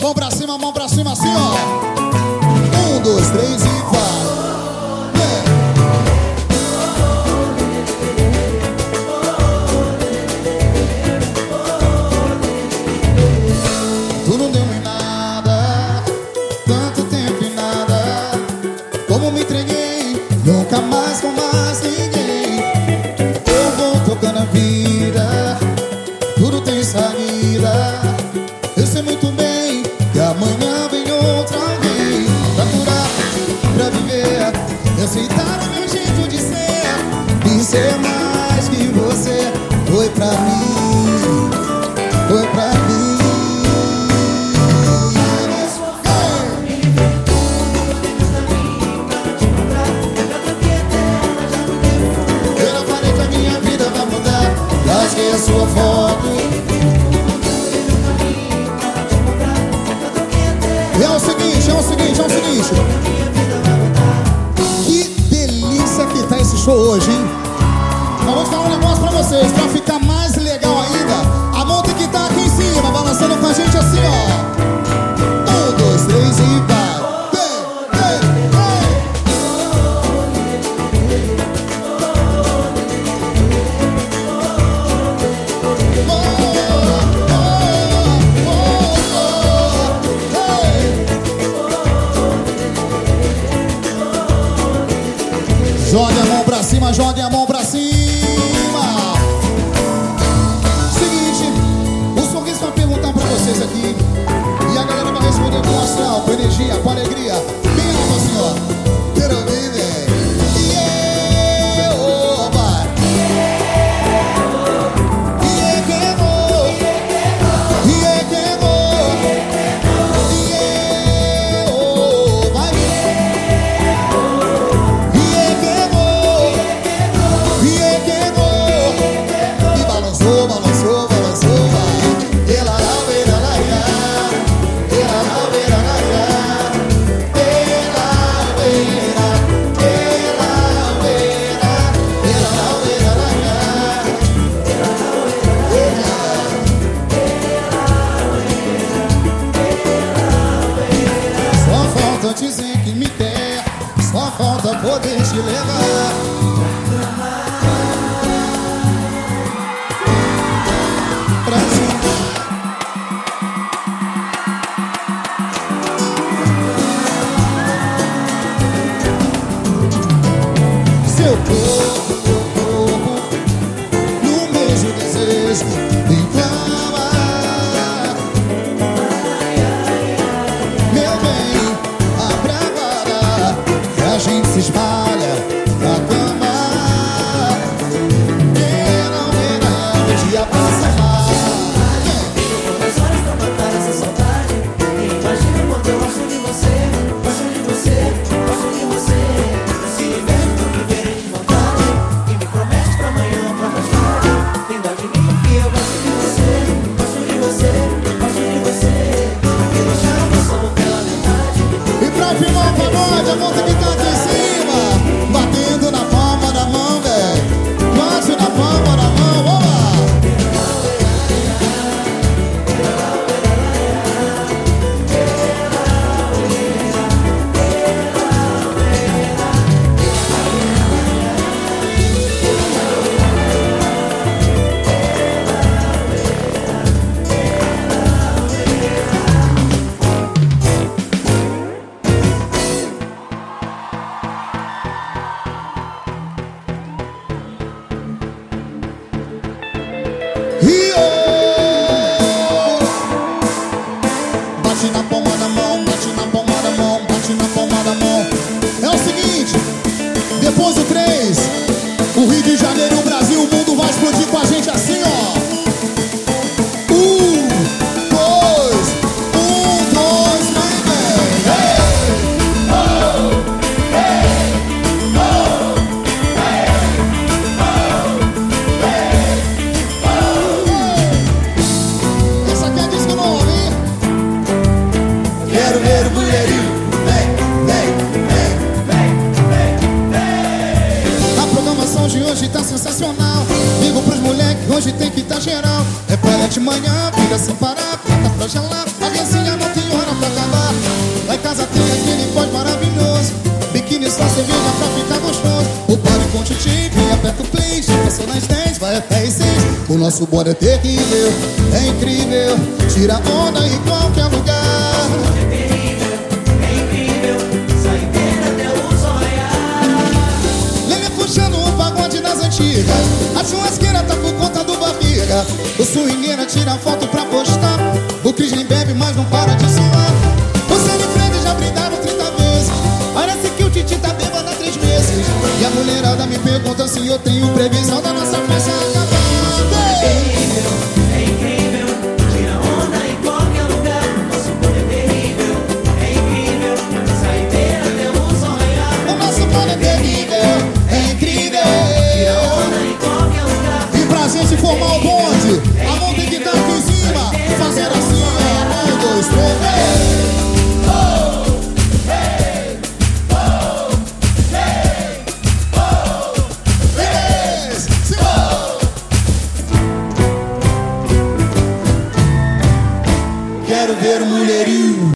Mão pra cima, mão pra cima, assim, ó. Um, dois, três e vai. Nunca mais com mais ninguém Eu vou tocando a vida viver. E aceitar o meu jeito de ser E ser mais que você. Foi pra mim Foi pra mim. Eu falei que a minha vida vai mudar. Lasquei a sua foto. É o seguinte, é o seguinte, é o seguinte. show hoje, hein? Mas vou falar um negócio pra vocês, pra ficar mais legal ainda, a mão tem que estar tá aqui em cima, balançando com a gente assim, ó. Um, dois, três e vai. Joga a mão dizer que me quer Só falta poder te levar. Pra Seu corpo, meu corpo No mesmo desejo como sensacional Digo pros moleque, hoje tem que tá geral. É Repara de manhã, vida sem parar, plata pra gelar. A dancinha não tem hora pra acabar. Lá em casa tem aquele pós maravilhoso. Biquíni só cerveja pra ficar gostoso. O pai com o titi, aperta o play Já passou nas 10, vai até as 6 O nosso bode é terrível, é incrível. Tira onda em qualquer lugar. O swingueira tira foto pra postar. O Cris nem bebe, mas não para de suar. Você e Fred já brindaram 30 vezes. Parece que o Titi tá bêbado há três meses. E a mulherada me pergunta se eu tenho previsão